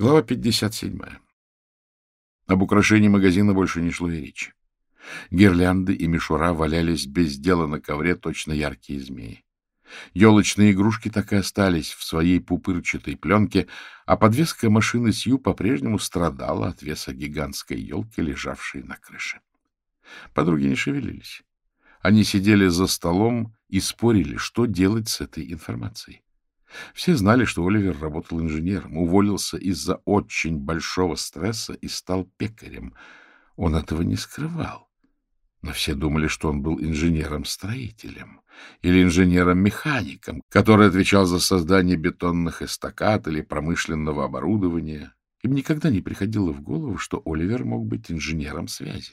Глава 57. Об украшении магазина больше не шло и речи. Гирлянды и мишура валялись без дела на ковре, точно яркие змеи. Елочные игрушки так и остались в своей пупырчатой пленке, а подвеска машины Сью по-прежнему страдала от веса гигантской елки, лежавшей на крыше. Подруги не шевелились. Они сидели за столом и спорили, что делать с этой информацией. Все знали, что Оливер работал инженером, уволился из-за очень большого стресса и стал пекарем. Он этого не скрывал. Но все думали, что он был инженером-строителем или инженером-механиком, который отвечал за создание бетонных эстакад или промышленного оборудования. Им никогда не приходило в голову, что Оливер мог быть инженером связи.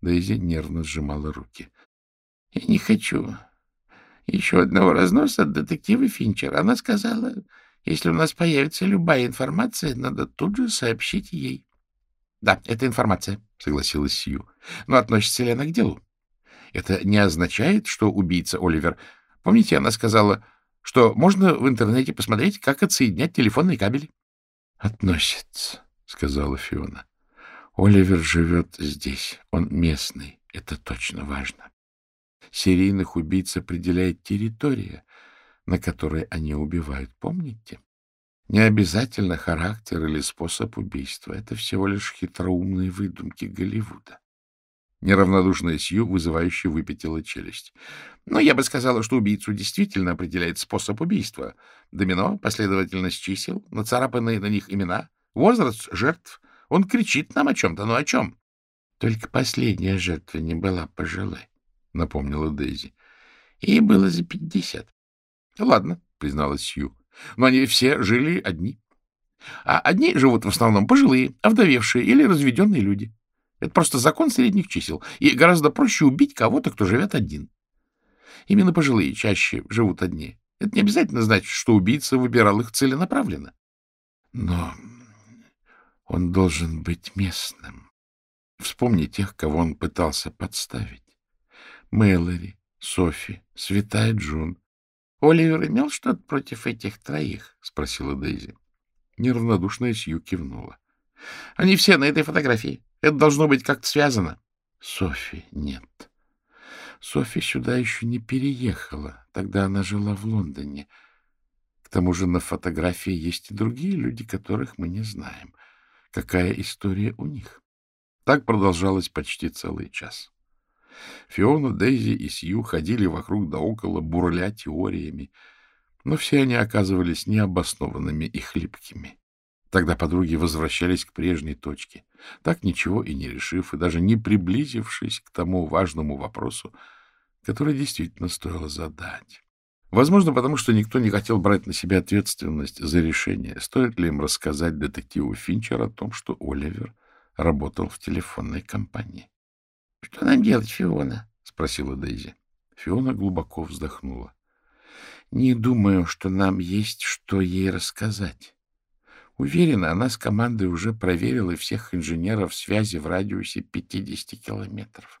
Дейзи нервно сжимала руки. — Я не хочу еще одного разноса от детектива Финчера. Она сказала, если у нас появится любая информация, надо тут же сообщить ей. — Да, это информация, — согласилась Сью. — Но относится ли она к делу? Это не означает, что убийца Оливер... Помните, она сказала, что можно в интернете посмотреть, как отсоединять телефонные кабели? — Относится, — сказала Фиона. — Оливер живет здесь. Он местный. Это точно важно. Серийных убийц определяет территория, на которой они убивают. Помните? Не обязательно характер или способ убийства. Это всего лишь хитроумные выдумки Голливуда. Неравнодушная Сью вызывающе выпятила челюсть. Но я бы сказала, что убийцу действительно определяет способ убийства. Домино, последовательность чисел, нацарапанные на них имена, возраст жертв. Он кричит нам о чем-то, но о чем? Только последняя жертва не была пожилой напомнила Дейзи. — И было за пятьдесят. — Ладно, — призналась Сью. — Но они все жили одни. А одни живут в основном пожилые, овдовевшие или разведенные люди. Это просто закон средних чисел. И гораздо проще убить кого-то, кто живет один. Именно пожилые чаще живут одни. Это не обязательно значит, что убийца выбирал их целенаправленно. Но он должен быть местным. Вспомни тех, кого он пытался подставить. Мэлори, Софи, Святая Джун. — Оливер имел что-то против этих троих? — спросила Дейзи. Неравнодушная Сью кивнула. — Они все на этой фотографии. Это должно быть как-то связано. — Софи нет. Софи сюда еще не переехала. Тогда она жила в Лондоне. К тому же на фотографии есть и другие люди, которых мы не знаем. Какая история у них? Так продолжалось почти целый час. Фиона, Дейзи и Сью ходили вокруг да около, бурля теориями, но все они оказывались необоснованными и хлипкими. Тогда подруги возвращались к прежней точке, так ничего и не решив, и даже не приблизившись к тому важному вопросу, который действительно стоило задать. Возможно, потому что никто не хотел брать на себя ответственность за решение, стоит ли им рассказать детективу Финчер о том, что Оливер работал в телефонной компании. — Что нам делать, Фиона? — спросила Дейзи. Фиона глубоко вздохнула. — Не думаю, что нам есть что ей рассказать. Уверена, она с командой уже проверила всех инженеров связи в радиусе 50 километров.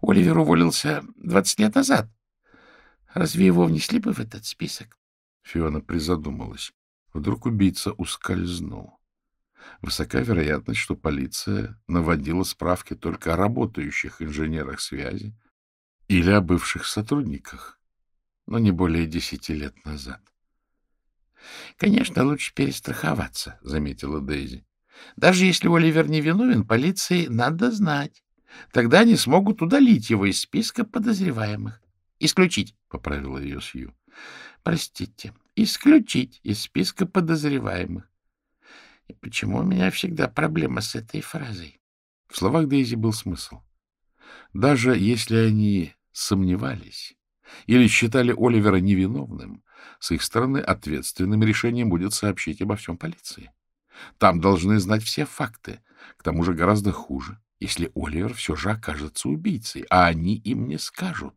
Оливер уволился 20 лет назад. Разве его внесли бы в этот список? Фиона призадумалась. Вдруг убийца ускользнул. Высока вероятность, что полиция наводила справки только о работающих инженерах связи или о бывших сотрудниках, но не более десяти лет назад. — Конечно, лучше перестраховаться, — заметила Дейзи. — Даже если Оливер не виновен, полиции надо знать. Тогда они смогут удалить его из списка подозреваемых. — Исключить, — поправила ее Сью. — Простите, исключить из списка подозреваемых. Почему у меня всегда проблема с этой фразой? В словах Дейзи был смысл. Даже если они сомневались или считали Оливера невиновным, с их стороны ответственным решением будет сообщить обо всем полиции. Там должны знать все факты. К тому же гораздо хуже, если Оливер все же окажется убийцей, а они им не скажут.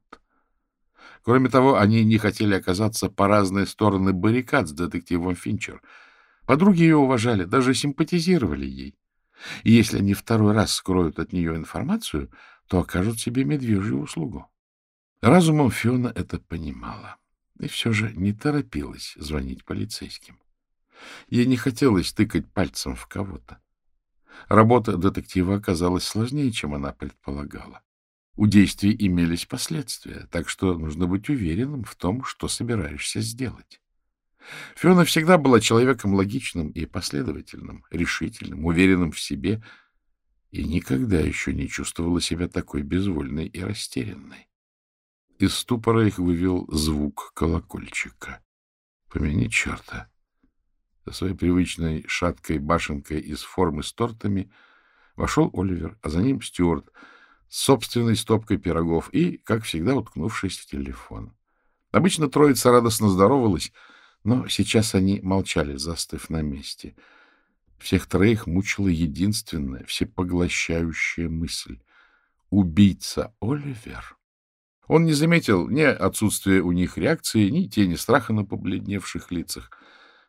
Кроме того, они не хотели оказаться по разные стороны баррикад с детективом Финчер — Подруги ее уважали, даже симпатизировали ей. И если они второй раз скроют от нее информацию, то окажут себе медвежью услугу. Разумом Фиона это понимала и все же не торопилась звонить полицейским. Ей не хотелось тыкать пальцем в кого-то. Работа детектива оказалась сложнее, чем она предполагала. У действий имелись последствия, так что нужно быть уверенным в том, что собираешься сделать. Фиона всегда была человеком логичным и последовательным, решительным, уверенным в себе и никогда еще не чувствовала себя такой безвольной и растерянной. Из ступора их вывел звук колокольчика. Помяни черта. Со своей привычной шаткой башенкой из формы с тортами вошел Оливер, а за ним Стюарт с собственной стопкой пирогов и, как всегда, уткнувшись в телефон. Обычно троица радостно здоровалась, но сейчас они молчали, застыв на месте. Всех троих мучила единственная, всепоглощающая мысль — убийца Оливер. Он не заметил ни отсутствия у них реакции, ни тени страха на побледневших лицах.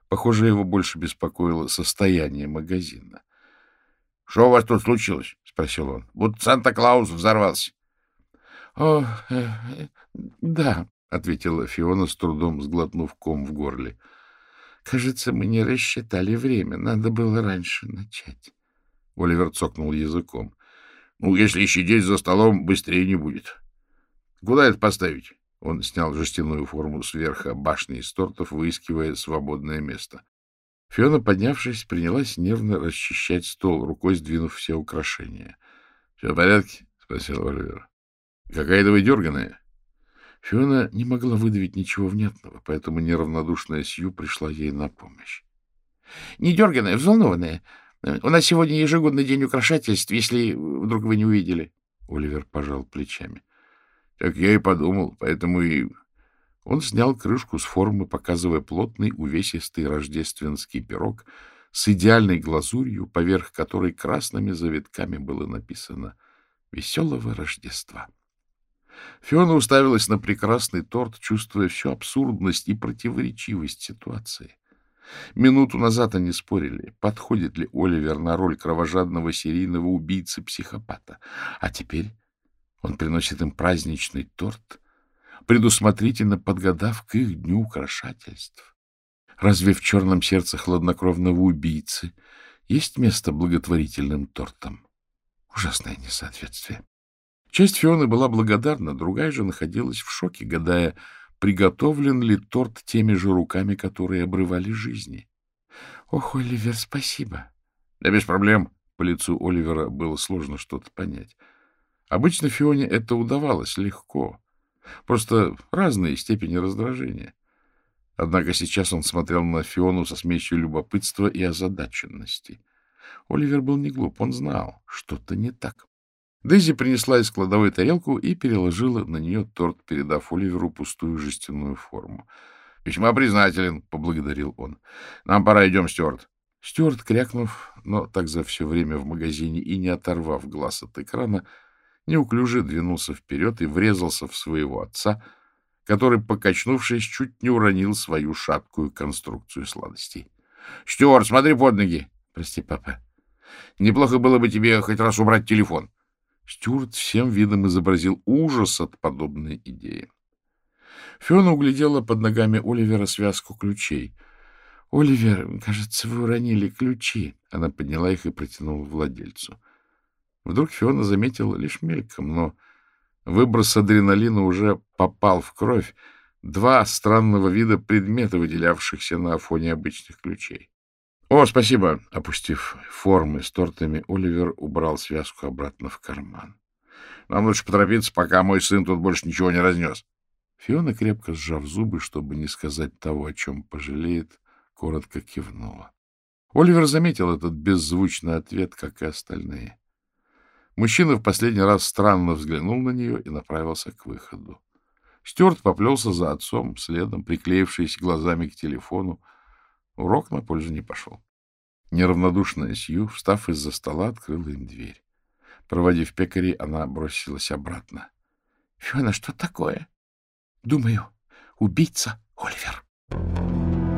Похоже, его больше беспокоило состояние магазина. — Что у вас тут случилось? — спросил он. — Будто Санта-Клаус взорвался. — О, э, э, да, — ответила Фиона, с трудом сглотнув ком в горле. — Кажется, мы не рассчитали время. Надо было раньше начать. Оливер цокнул языком. — Ну, если сидеть за столом, быстрее не будет. — Куда это поставить? Он снял жестяную форму сверху башни из тортов, выискивая свободное место. Фиона, поднявшись, принялась нервно расчищать стол, рукой сдвинув все украшения. — Все в порядке? — спросил Оливер. — Какая-то вы дерганая. Фиона не могла выдавить ничего внятного, поэтому неравнодушная Сью пришла ей на помощь. — Не дерганая, взволнованная. У нас сегодня ежегодный день украшательств, если вдруг вы не увидели. Оливер пожал плечами. — Так я и подумал, поэтому и... Он снял крышку с формы, показывая плотный увесистый рождественский пирог с идеальной глазурью, поверх которой красными завитками было написано «Веселого Рождества». Фиона уставилась на прекрасный торт, чувствуя всю абсурдность и противоречивость ситуации. Минуту назад они спорили, подходит ли Оливер на роль кровожадного серийного убийцы-психопата. А теперь он приносит им праздничный торт, предусмотрительно подгадав к их дню украшательств. Разве в черном сердце хладнокровного убийцы есть место благотворительным тортам? Ужасное несоответствие. Часть Фионы была благодарна, другая же находилась в шоке, гадая, приготовлен ли торт теми же руками, которые обрывали жизни. — Ох, Оливер, спасибо. — Да без проблем. По лицу Оливера было сложно что-то понять. Обычно Фионе это удавалось легко. Просто разные степени раздражения. Однако сейчас он смотрел на Фиону со смесью любопытства и озадаченности. Оливер был не глуп, он знал, что-то не так. Дейзи принесла из кладовой тарелку и переложила на нее торт, передав Оливеру пустую жестяную форму. — Весьма признателен, — поблагодарил он. — Нам пора, идем, Стюарт. Стюарт, крякнув, но так за все время в магазине и не оторвав глаз от экрана, неуклюже двинулся вперед и врезался в своего отца, который, покачнувшись, чуть не уронил свою шаткую конструкцию сладостей. — Стюарт, смотри под ноги! — Прости, папа. — Неплохо было бы тебе хоть раз убрать телефон. Стюарт всем видом изобразил ужас от подобной идеи. Фиона углядела под ногами Оливера связку ключей. — Оливер, кажется, вы уронили ключи. Она подняла их и протянула владельцу. Вдруг Фиона заметила лишь мельком, но выброс адреналина уже попал в кровь. Два странного вида предмета, выделявшихся на фоне обычных ключей. — О, спасибо! — опустив формы с тортами, Оливер убрал связку обратно в карман. — Нам лучше поторопиться, пока мой сын тут больше ничего не разнес. Фиона, крепко сжав зубы, чтобы не сказать того, о чем пожалеет, коротко кивнула. Оливер заметил этот беззвучный ответ, как и остальные. Мужчина в последний раз странно взглянул на нее и направился к выходу. Стюарт поплелся за отцом, следом, приклеившись глазами к телефону. Урок на пользу не пошел. Неравнодушная Сью, встав из-за стола, открыла им дверь. Проводив пекарей, она бросилась обратно. — Фиона, что такое? — Думаю, убийца Оливер.